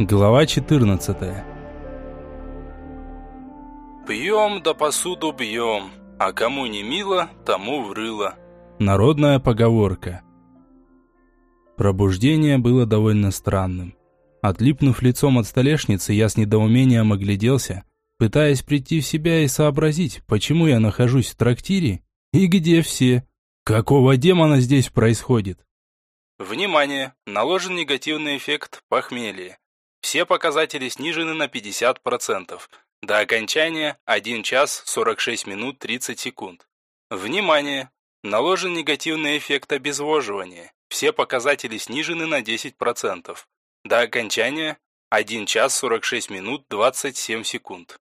Глава 14 «Пьем да посуду бьем, а кому не мило, тому врыло». Народная поговорка. Пробуждение было довольно странным. Отлипнув лицом от столешницы, я с недоумением огляделся, пытаясь прийти в себя и сообразить, почему я нахожусь в трактире и где все. Какого демона здесь происходит? Внимание! Наложен негативный эффект похмелья. Все показатели снижены на 50%. До окончания 1 час 46 минут 30 секунд. Внимание! Наложен негативный эффект обезвоживания. Все показатели снижены на 10%. До окончания 1 час 46 минут 27 секунд.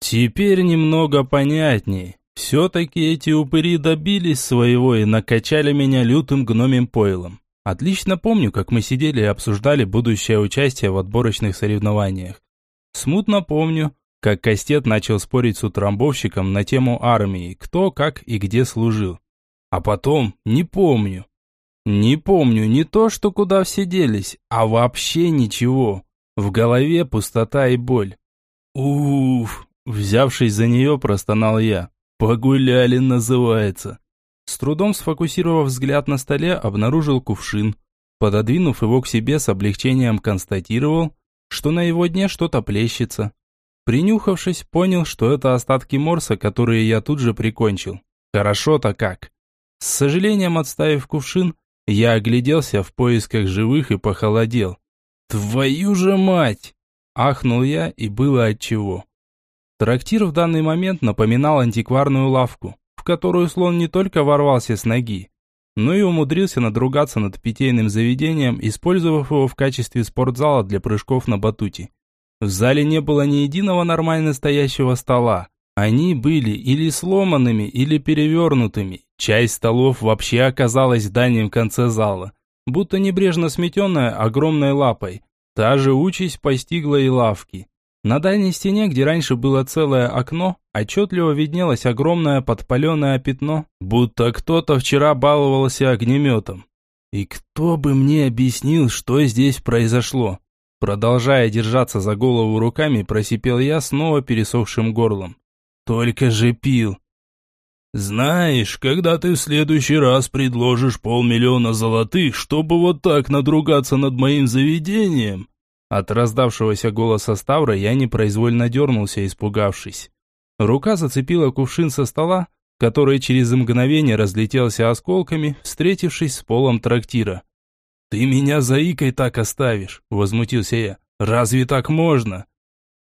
Теперь немного понятней. Все-таки эти упыри добились своего и накачали меня лютым гномим пойлом. Отлично помню, как мы сидели и обсуждали будущее участие в отборочных соревнованиях. Смутно помню, как Кастет начал спорить с утрамбовщиком на тему армии, кто, как и где служил. А потом не помню. Не помню не то, что куда все делись, а вообще ничего. В голове пустота и боль. Уф, взявшись за нее, простонал я. Погуляли, называется. С трудом сфокусировав взгляд на столе, обнаружил кувшин. Пододвинув его к себе, с облегчением констатировал, что на его дне что-то плещется. Принюхавшись, понял, что это остатки морса, которые я тут же прикончил. Хорошо-то как. С сожалением отставив кувшин, я огляделся в поисках живых и похолодел. «Твою же мать!» Ахнул я, и было отчего. Трактир в данный момент напоминал антикварную лавку, которую слон не только ворвался с ноги, но и умудрился надругаться над питейным заведением, использовав его в качестве спортзала для прыжков на батуте. В зале не было ни единого нормально стоящего стола. Они были или сломанными, или перевернутыми. Часть столов вообще оказалась в дальнем конце зала, будто небрежно сметенная огромной лапой. Та же участь постигла и лавки. На дальней стене, где раньше было целое окно, отчетливо виднелось огромное подпаленное пятно, будто кто-то вчера баловался огнеметом. И кто бы мне объяснил, что здесь произошло? Продолжая держаться за голову руками, просипел я снова пересохшим горлом. Только же пил. «Знаешь, когда ты в следующий раз предложишь полмиллиона золотых, чтобы вот так надругаться над моим заведением, от раздавшегося голоса Ставра я непроизвольно дернулся, испугавшись. Рука зацепила кувшин со стола, который через мгновение разлетелся осколками, встретившись с полом трактира. «Ты меня заикой так оставишь?» – возмутился я. «Разве так можно?»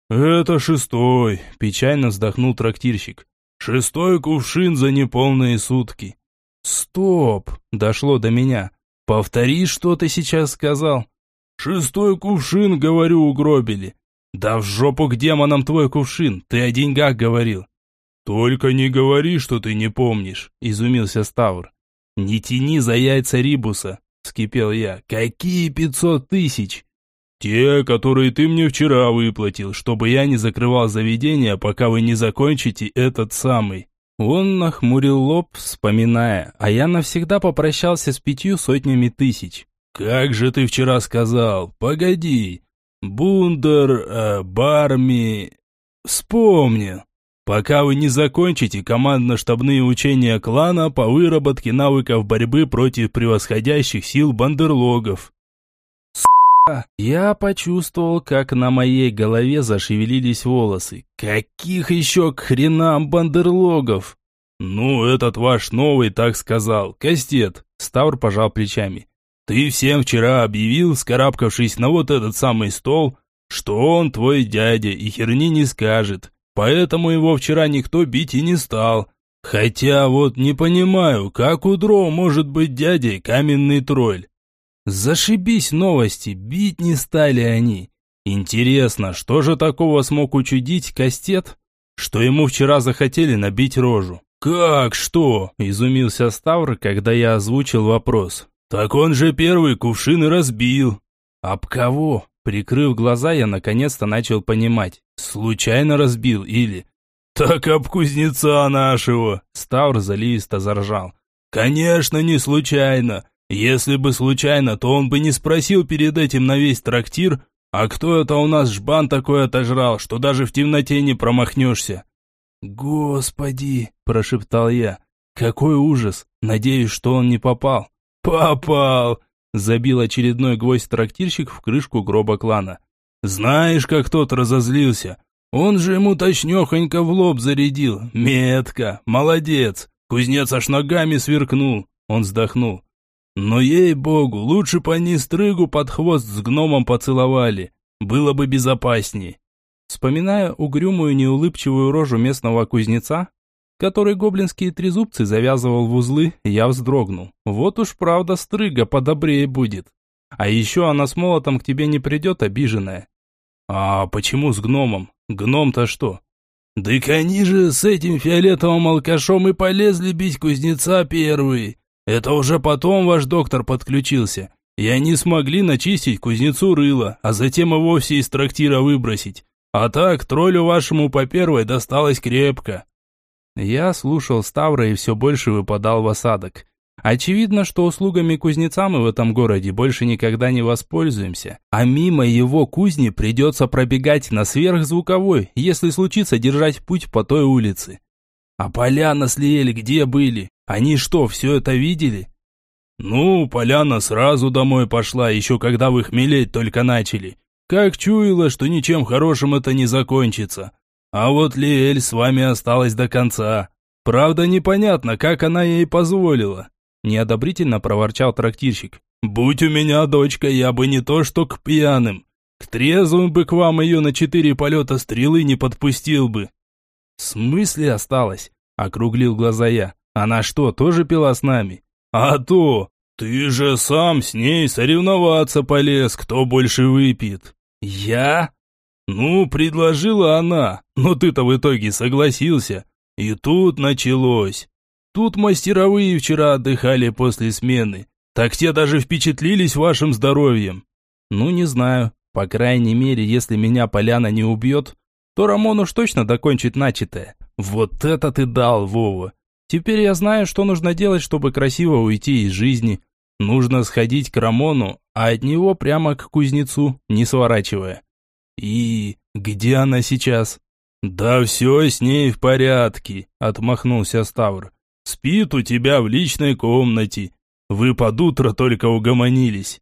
«Это шестой», – печально вздохнул трактирщик. «Шестой кувшин за неполные сутки». «Стоп!» – дошло до меня. «Повтори, что ты сейчас сказал». «Шестой кувшин, говорю, угробили». «Да в жопу к демонам твой кувшин, ты о деньгах говорил». «Только не говори, что ты не помнишь», – изумился Ставр. «Не тяни за яйца Рибуса», – вскипел я. «Какие пятьсот тысяч?» «Те, которые ты мне вчера выплатил, чтобы я не закрывал заведение, пока вы не закончите этот самый». Он нахмурил лоб, вспоминая, а я навсегда попрощался с пятью сотнями тысяч. «Как же ты вчера сказал? Погоди. Бундер, э, Барми...» «Вспомнил. Пока вы не закончите командно-штабные учения клана по выработке навыков борьбы против превосходящих сил бандерлогов». Я почувствовал, как на моей голове зашевелились волосы. «Каких еще к хренам бандерлогов?» «Ну, этот ваш новый так сказал. Кастет». Ставр пожал плечами. Ты всем вчера объявил, скарабкавшись на вот этот самый стол, что он твой дядя и херни не скажет. Поэтому его вчера никто бить и не стал. Хотя вот не понимаю, как у Дро может быть дядей каменный тролль. Зашибись новости, бить не стали они. Интересно, что же такого смог учудить Кастет, что ему вчера захотели набить рожу? «Как что?» – изумился Ставр, когда я озвучил вопрос. «Так он же первый кувшин и разбил». «Об кого?» Прикрыв глаза, я наконец-то начал понимать. «Случайно разбил или...» «Так об кузнеца нашего!» Ставр заливисто заржал. «Конечно, не случайно. Если бы случайно, то он бы не спросил перед этим на весь трактир, А кто это у нас жбан такой отожрал, что даже в темноте не промахнешься?» «Господи!» – прошептал я. «Какой ужас! Надеюсь, что он не попал». «Попал!» – забил очередной гвоздь трактирщик в крышку гроба клана. «Знаешь, как тот разозлился? Он же ему точнёхонько в лоб зарядил. Метко! Молодец! Кузнец аж ногами сверкнул!» Он вздохнул. «Но ей-богу, лучше бы они стрыгу под хвост с гномом поцеловали. Было бы безопасней». Вспоминая угрюмую неулыбчивую рожу местного кузнеца, который гоблинские трезубцы завязывал в узлы, я вздрогнул. Вот уж правда стрыга подобрее будет. А еще она с молотом к тебе не придет обиженная. А почему с гномом? Гном-то что? «Дык они же с этим фиолетовым алкашом и полезли бить кузнеца первые. Это уже потом ваш доктор подключился. И они смогли начистить кузнецу рыло, а затем и вовсе из трактира выбросить. А так, троллю вашему по первой досталось крепко. Я слушал Ставра и все больше выпадал в осадок. Очевидно, что услугами кузнеца мы в этом городе больше никогда не воспользуемся. А мимо его кузни придется пробегать на сверхзвуковой, если случится держать путь по той улице. А поляна с Лиэль где были? Они что, все это видели? Ну, поляна сразу домой пошла, еще когда вы хмелеть только начали. Как чуяла, что ничем хорошим это не закончится. А вот Лиэль с вами осталась до конца. Правда, непонятно, как она ей позволила. Неодобрительно проворчал трактирщик. Будь у меня дочка, я бы не то что к пьяным. К трезвым бы к вам ее на четыре полета стрелы не подпустил бы. В смысле осталась? Округлил глаза я. Она что, тоже пила с нами? А то! Ты же сам с ней соревноваться полез, кто больше выпьет. «Я?» «Ну, предложила она, но ты-то в итоге согласился. И тут началось. Тут мастеровые вчера отдыхали после смены. Так те даже впечатлились вашим здоровьем». «Ну, не знаю. По крайней мере, если меня поляна не убьет, то Рамон уж точно докончит начатое. Вот это ты дал, Вова. Теперь я знаю, что нужно делать, чтобы красиво уйти из жизни. Нужно сходить к Рамону, а от него прямо к кузнецу, не сворачивая. И где она сейчас? Да все с ней в порядке, отмахнулся Ставр. Спит у тебя в личной комнате. Вы под утро только угомонились.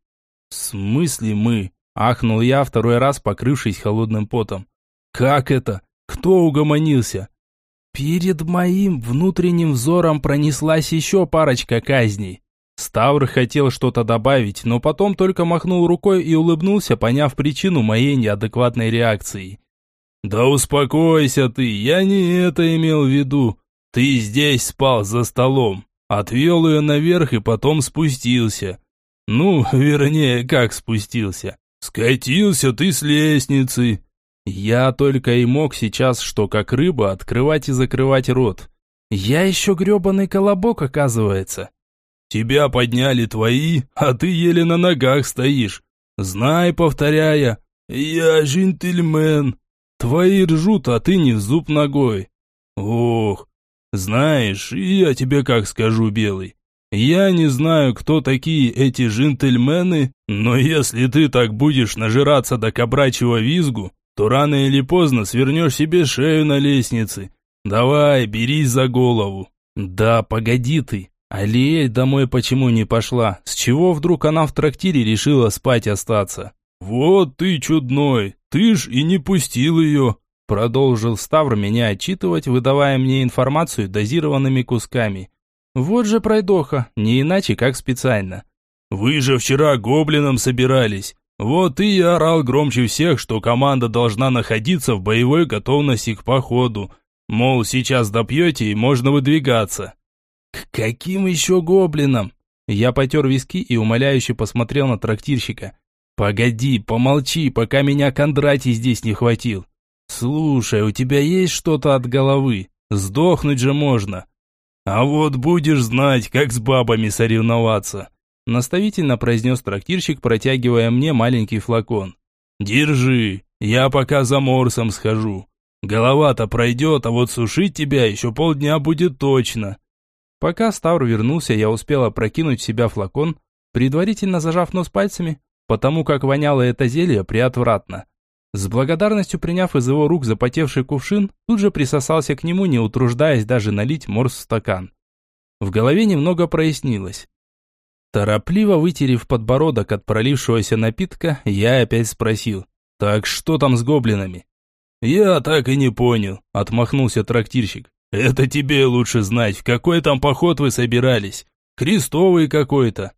В смысле мы? Ахнул я второй раз, покрывшись холодным потом. Как это? Кто угомонился? Перед моим внутренним взором пронеслась еще парочка казней. Ставр хотел что-то добавить, но потом только махнул рукой и улыбнулся, поняв причину моей неадекватной реакции. «Да успокойся ты, я не это имел в виду. Ты здесь спал за столом. Отвел ее наверх и потом спустился. Ну, вернее, как спустился. Скатился ты с лестницы. Я только и мог сейчас, что как рыба, открывать и закрывать рот. Я еще гребаный колобок, оказывается. Тебя подняли твои, а ты еле на ногах стоишь. Знай, повторяя, я джентльмен. Твои ржут, а ты не в зуб ногой. Ох, знаешь, я тебе как скажу, Белый. Я не знаю, кто такие эти джентльмены, но если ты так будешь нажираться до кабрачьего визгу, то рано или поздно свернешь себе шею на лестнице. Давай, берись за голову. Да, погоди ты. Алиэль домой почему не пошла? С чего вдруг она в трактире решила спать остаться? Вот ты чудной, ты ж и не пустил ее. Продолжил Ставр меня отчитывать, выдавая мне информацию дозированными кусками. Вот же пройдоха, не иначе как специально. Вы же вчера гоблином собирались. Вот и я орал громче всех, что команда должна находиться в боевой готовности к походу. Мол, сейчас допьете и можно выдвигаться. «К каким еще гоблинам?» Я потер виски и умоляюще посмотрел на трактирщика. «Погоди, помолчи, пока меня Кондратий здесь не хватил. Слушай, у тебя есть что-то от головы? Сдохнуть же можно. А вот будешь знать, как с бабами соревноваться», наставительно произнес трактирщик, протягивая мне маленький флакон. «Держи, я пока за морсом схожу. Голова-то пройдет, а вот сушить тебя еще полдня будет точно». Пока Ставр вернулся, я успела прокинуть в себя флакон, предварительно зажав нос пальцами, потому как воняло это зелье приотвратно. С благодарностью приняв из его рук запотевший кувшин, тут же присосался к нему, не утруждаясь даже налить морс в стакан. В голове немного прояснилось. Торопливо вытерев подбородок от пролившегося напитка, я опять спросил, «Так что там с гоблинами?» «Я так и не понял», — отмахнулся трактирщик. «Это тебе лучше знать, в какой там поход вы собирались. Крестовый какой-то».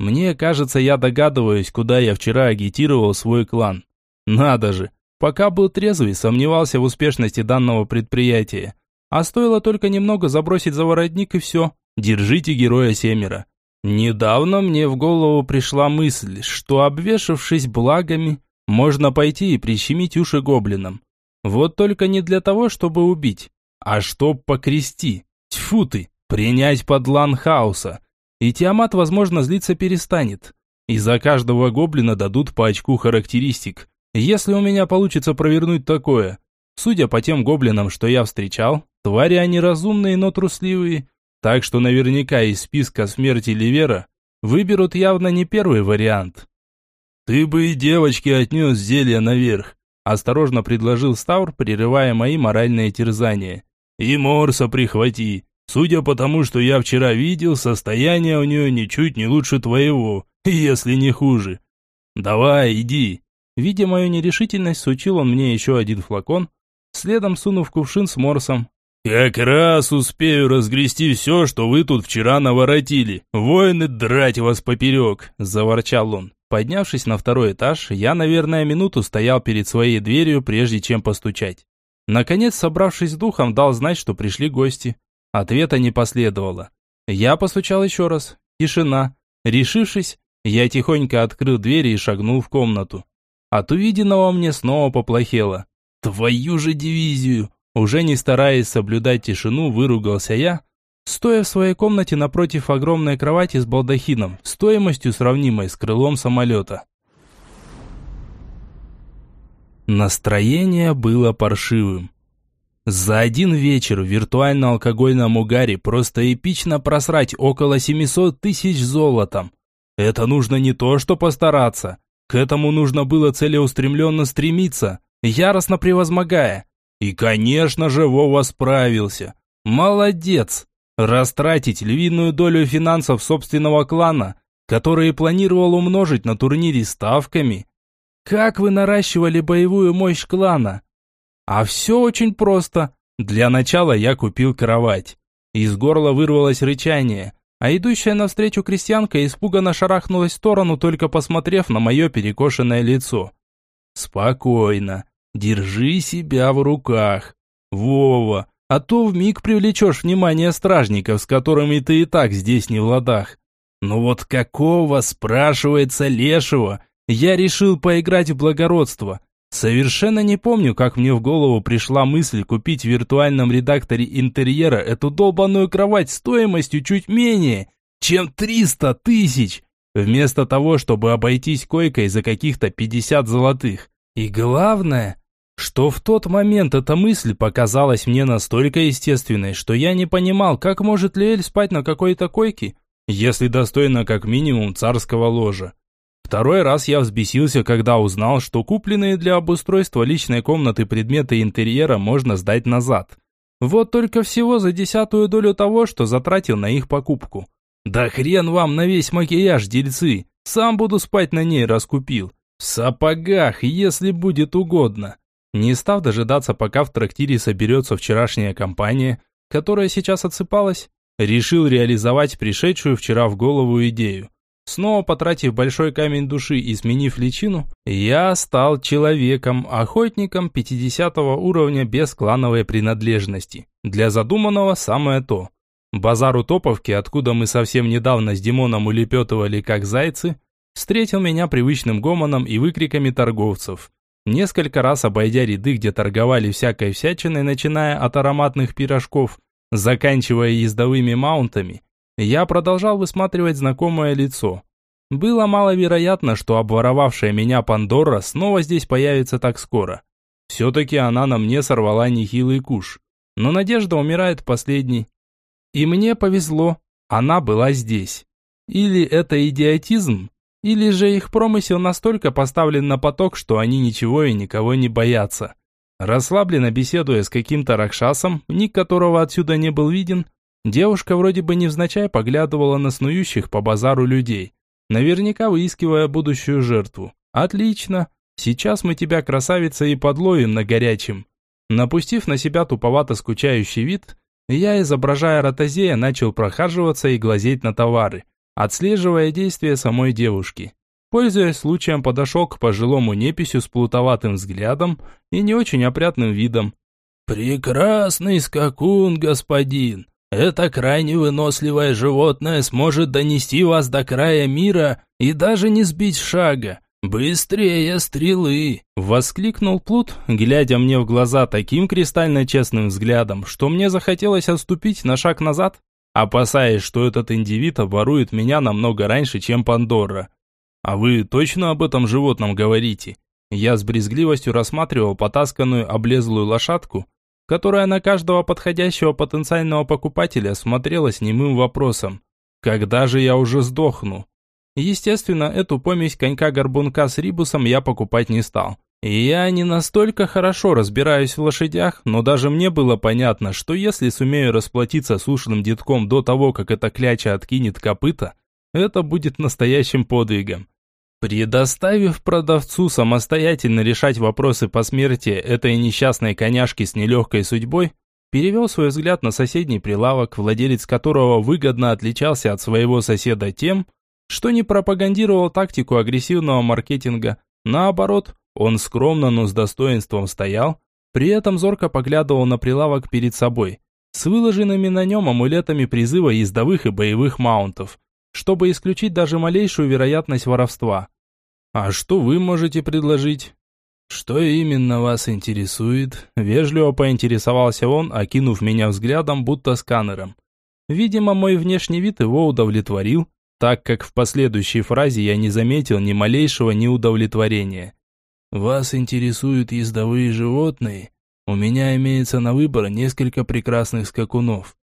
Мне кажется, я догадываюсь, куда я вчера агитировал свой клан. Надо же, пока был трезвый, сомневался в успешности данного предприятия. А стоило только немного забросить за воротник и все. Держите героя семеро. Недавно мне в голову пришла мысль, что обвешавшись благами, можно пойти и прищемить уши гоблинам. Вот только не для того, чтобы убить, а чтоб покрести. Тьфу ты, принять подлан хаоса. И Тиамат, возможно, злиться перестанет. И за каждого гоблина дадут по очку характеристик. Если у меня получится провернуть такое, судя по тем гоблинам, что я встречал, твари они разумные, но трусливые, так что наверняка из списка смерти Ливера выберут явно не первый вариант. «Ты бы и девочке отнес зелье наверх», – осторожно предложил Ставр, прерывая мои моральные терзания. «И Морса прихвати. Судя по тому, что я вчера видел, состояние у нее ничуть не лучше твоего, если не хуже. Давай, иди, Видя мою нерешительность, сучил он мне еще один флакон, следом сунув кувшин с морсом. «Как раз успею разгрести все, что вы тут вчера наворотили. Воины драть вас поперек!» – заворчал он. Поднявшись на второй этаж, я, наверное, минуту стоял перед своей дверью, прежде чем постучать. Наконец, собравшись с духом, дал знать, что пришли гости. Ответа не последовало. Я постучал еще раз. Тишина. Решившись, я тихонько открыл дверь и шагнул в комнату. От увиденного мне снова поплохело. Твою же дивизию! Уже не стараясь соблюдать тишину, выругался я, стоя в своей комнате напротив огромной кровати с балдахином, стоимостью сравнимой с крылом самолета. Настроение было паршивым. За один вечер в виртуально-алкогольном угаре просто эпично просрать около 700 тысяч золотом. Это нужно не то что постараться, к этому нужно было целеустремленно стремиться, яростно превозмогая. И, конечно же, Вова справился. Молодец! Растратить львиную долю финансов собственного клана, которые планировал умножить на турнире ставками. Как вы наращивали боевую мощь клана? А все очень просто. Для начала я купил кровать. Из горла вырвалось рычание а идущая навстречу крестьянка испуганно шарахнулась в сторону, только посмотрев на мое перекошенное лицо. «Спокойно. Держи себя в руках. Вова, а то вмиг привлечешь внимание стражников, с которыми ты и так здесь не в ладах. Ну вот какого, спрашивается, лешего, я решил поиграть в благородство, Совершенно не помню, как мне в голову пришла мысль купить в виртуальном редакторе интерьера эту долбанную кровать стоимостью чуть менее, чем 300 тысяч, вместо того, чтобы обойтись койкой за каких-то 50 золотых. И главное, что в тот момент эта мысль показалась мне настолько естественной, что я не понимал, как может Лиэль спать на какой-то койке, если достойна как минимум царского ложа. Второй раз я взбесился, когда узнал, что купленные для обустройства личной комнаты предметы интерьера можно сдать назад. Вот только всего за десятую долю того, что затратил на их покупку. Да хрен вам на весь макияж, дельцы. Сам буду спать на ней, раскупил. В сапогах, если будет угодно. Не став дожидаться, пока в трактире соберется вчерашняя компания, которая сейчас отсыпалась, решил реализовать пришедшую вчера в голову идею. Снова потратив большой камень души и сменив личину, я стал человеком, охотником 50 уровня без клановой принадлежности. Для задуманного самое то. Базар у Топовки, откуда мы совсем недавно с Димоном улепетывали как зайцы, встретил меня привычным гомоном и выкриками торговцев. Несколько раз обойдя ряды, где торговали всякой всячиной, начиная от ароматных пирожков, заканчивая ездовыми маунтами, я продолжал высматривать знакомое лицо. Было маловероятно, что обворовавшая меня Пандора снова здесь появится так скоро. Все-таки она на мне сорвала нехилый куш. Но надежда умирает последней. И мне повезло, она была здесь. Или это идиотизм, Или же их промысел настолько поставлен на поток, что они ничего и никого не боятся. Расслабленно беседуя с каким-то ракшасом, ник которого отсюда не был виден, девушка вроде бы невзначай поглядывала на снующих по базару людей, наверняка выискивая будущую жертву. Отлично, сейчас мы тебя, красавица, и подловим на горячем. Напустив на себя туповато скучающий вид, я, изображая ротозея, начал прохаживаться и глазеть на товары, отслеживая действия самой девушки. Пользуясь случаем, подошел к пожилому неписью с плутоватым взглядом и не очень опрятным видом. «Прекрасный скакун, господин! Это крайне выносливое животное сможет донести вас до края мира и даже не сбить шага. Быстрее стрелы!» Воскликнул Плут, глядя мне в глаза таким кристально честным взглядом, что мне захотелось отступить на шаг назад, опасаясь, что этот индивид оборует меня намного раньше, чем Пандора. «А вы точно об этом животном говорите?» Я с брезгливостью рассматривал потасканную облезлую лошадку, которая на каждого подходящего потенциального покупателя смотрела с немым вопросом. «Когда же я уже сдохну?» Естественно, эту помесь конька-горбунка с рибусом я покупать не стал. Я не настолько хорошо разбираюсь в лошадях, но даже мне было понятно, что если сумею расплатиться с ушлым детком до того, как эта кляча откинет копыта, это будет настоящим подвигом. Предоставив продавцу самостоятельно решать вопросы по смерти этой несчастной коняшки с нелегкой судьбой, перевел свой взгляд на соседний прилавок, владелец которого выгодно отличался от своего соседа тем, что не пропагандировал тактику агрессивного маркетинга. Наоборот, он скромно, но с достоинством стоял, при этом зорко поглядывал на прилавок перед собой, с выложенными на нем амулетами призыва ездовых и боевых маунтов, чтобы исключить даже малейшую вероятность воровства. А что вы можете предложить? Что именно вас интересует? Вежливо поинтересовался он, окинув меня взглядом, будто сканером. Видимо, мой внешний вид его удовлетворил, так как в последующей фразе я не заметил ни малейшего неудовлетворения. Вас интересуют ездовые животные? У меня имеется на выбор несколько прекрасных скакунов.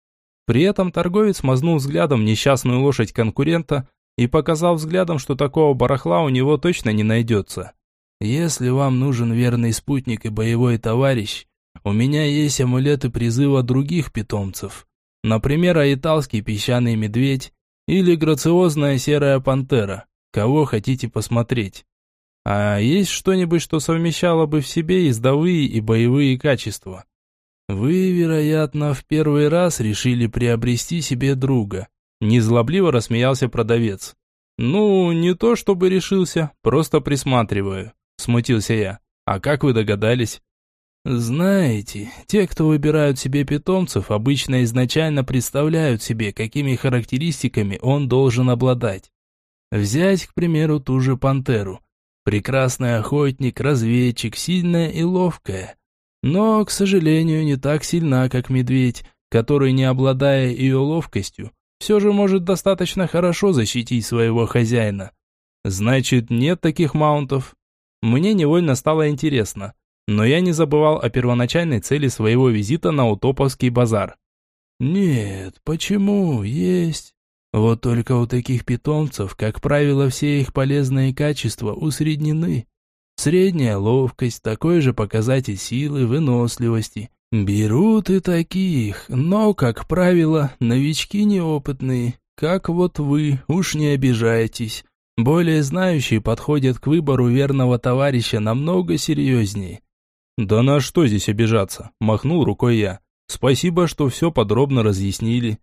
При этом торговец мазнул взглядом несчастную лошадь конкурента, и показал взглядом, что такого барахла у него точно не найдется. «Если вам нужен верный спутник и боевой товарищ, у меня есть амулеты призыва других питомцев. Например, аиталский песчаный медведь или грациозная серая пантера. Кого хотите посмотреть? А есть что-нибудь, что совмещало бы в себе ездовые и боевые качества? Вы, вероятно, в первый раз решили приобрести себе друга. Незлобливо рассмеялся продавец. «Ну, не то чтобы решился, просто присматриваю», – смутился я. «А как вы догадались?» «Знаете, те, кто выбирают себе питомцев, обычно изначально представляют себе, какими характеристиками он должен обладать. Взять, к примеру, ту же пантеру. Прекрасный охотник, разведчик, сильная и ловкая. Но, к сожалению, не так сильна, как медведь, который, не обладая ее ловкостью, все же может достаточно хорошо защитить своего хозяина. Значит, нет таких маунтов? Мне невольно стало интересно, но я не забывал о первоначальной цели своего визита на Утоповский базар. Нет, почему? Есть. Вот только у таких питомцев, как правило, все их полезные качества усреднены. Средняя ловкость, такой же показатель силы, выносливости, Берут и таких, но, как правило, новички неопытные, как вот вы, уж не обижайтесь. Более знающие подходят к выбору верного товарища намного серьезнее. «Да на что здесь обижаться?» – махнул рукой я. «Спасибо, что все подробно разъяснили».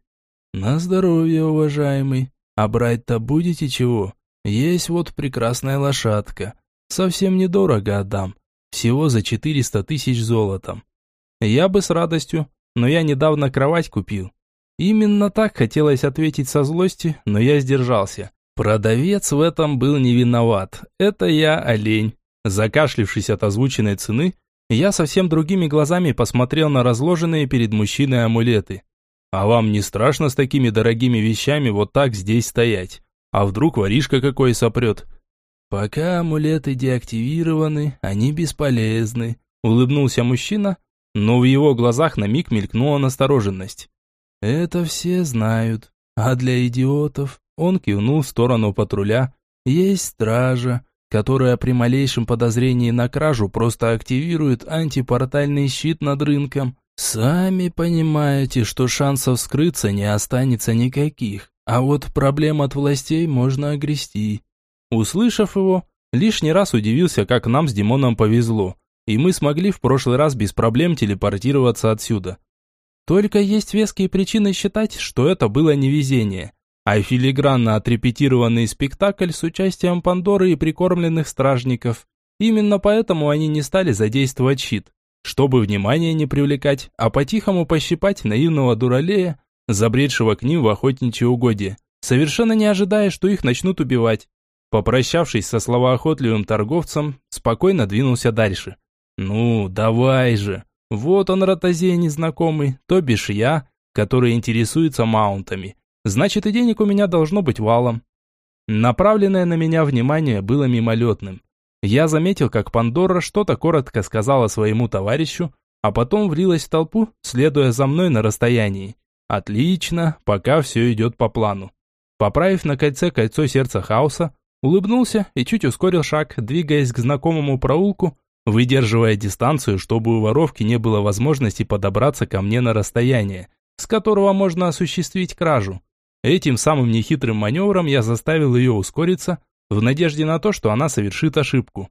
«На здоровье, уважаемый. А брать-то будете чего? Есть вот прекрасная лошадка. Совсем недорого отдам. Всего за 400 тысяч золотом. Я бы с радостью, но я недавно кровать купил. Именно так хотелось ответить со злости, но я сдержался. Продавец в этом был не виноват. Это я олень. Закашлившись от озвученной цены, я совсем другими глазами посмотрел на разложенные перед мужчиной амулеты. А вам не страшно с такими дорогими вещами вот так здесь стоять? А вдруг воришка какой сопрет? Пока амулеты деактивированы, они бесполезны, улыбнулся мужчина, но в его глазах на миг мелькнула настороженность. «Это все знают, а для идиотов...» Он кивнул в сторону патруля, Есть стража, которая при малейшем подозрении на кражу просто активирует антипортальный щит над рынком. Сами понимаете, что шансов скрыться не останется никаких, а вот проблем от властей можно огрести. Услышав его, лишний раз удивился, как нам с Димоном повезло, и мы смогли в прошлый раз без проблем телепортироваться отсюда. Только есть веские причины считать, что это было невезение а филигранно отрепетированный спектакль с участием Пандоры и прикормленных стражников. Именно поэтому они не стали задействовать щит, чтобы внимание не привлекать, а по-тихому пощипать наивного дуралея, забредшего к ним в охотничье угодье, совершенно не ожидая, что их начнут убивать. Попрощавшись со словоохотливым торговцем, спокойно двинулся дальше. «Ну, давай же!» Вот он, ротозей незнакомый, то бишь я, который интересуется маунтами. Значит, и денег у меня должно быть валом. Направленное на меня внимание было мимолетным. Я заметил, как Пандора что-то коротко сказала своему товарищу, а потом влилась в толпу, следуя за мной на расстоянии. Отлично, пока все идет по плану. Поправив на кольце кольцо сердца хаоса, улыбнулся и чуть ускорил шаг, двигаясь к знакомому проулку, выдерживая дистанцию, чтобы у воровки не было возможности подобраться ко мне на расстояние, с которого можно осуществить кражу. Этим самым нехитрым маневром я заставил ее ускориться, в надежде на то, что она совершит ошибку.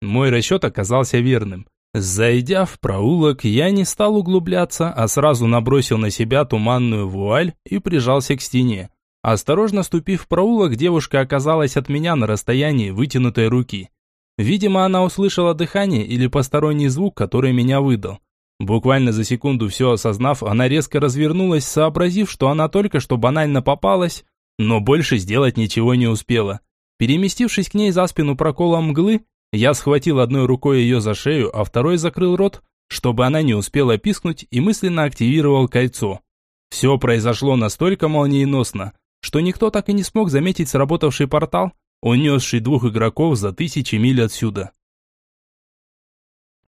Мой расчет оказался верным. Зайдя в проулок, я не стал углубляться, а сразу набросил на себя туманную вуаль и прижался к стене. Осторожно ступив в проулок, девушка оказалась от меня на расстоянии вытянутой руки. Видимо, она услышала дыхание или посторонний звук, который меня выдал. Буквально за секунду все осознав, она резко развернулась, сообразив, что она только что банально попалась, но больше сделать ничего не успела. Переместившись к ней за спину проколом мглы, я схватил одной рукой ее за шею, а второй закрыл рот, чтобы она не успела пискнуть и мысленно активировал кольцо. Все произошло настолько молниеносно, что никто так и не смог заметить сработавший портал, унесший двух игроков за тысячи миль отсюда.